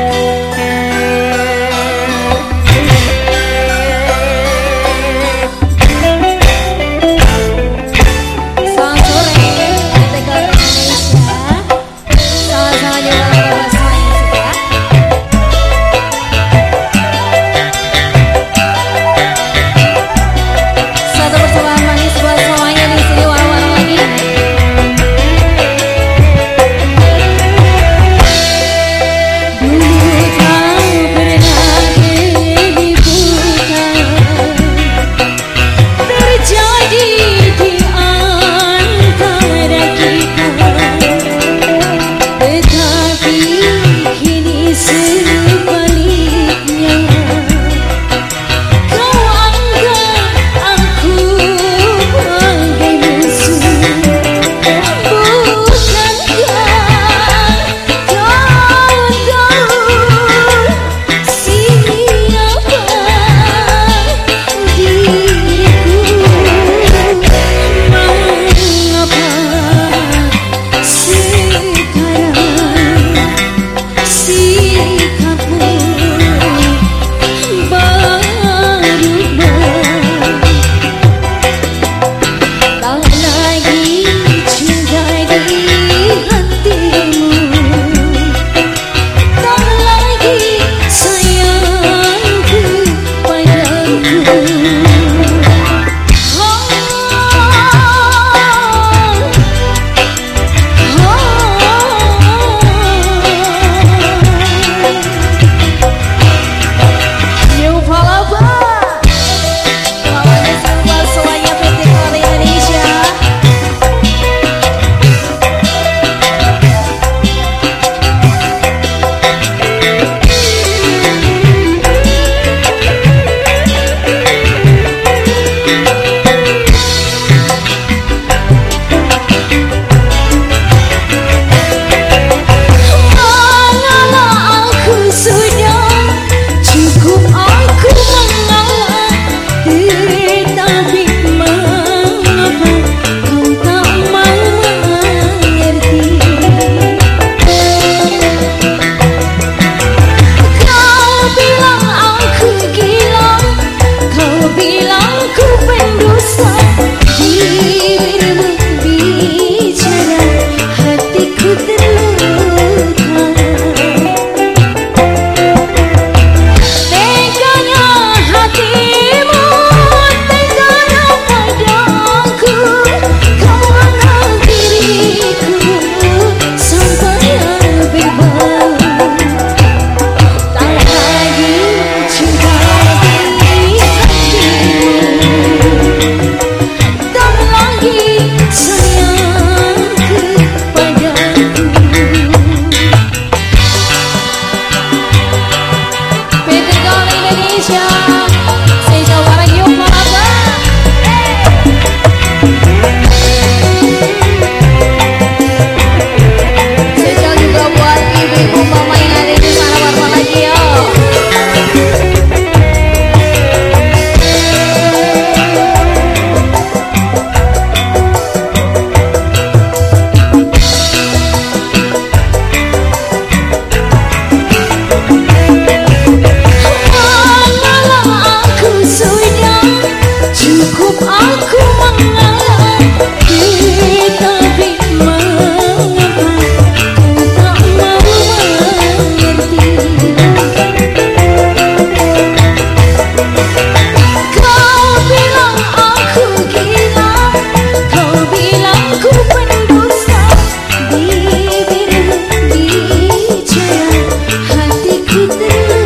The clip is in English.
Selamat sore, Keep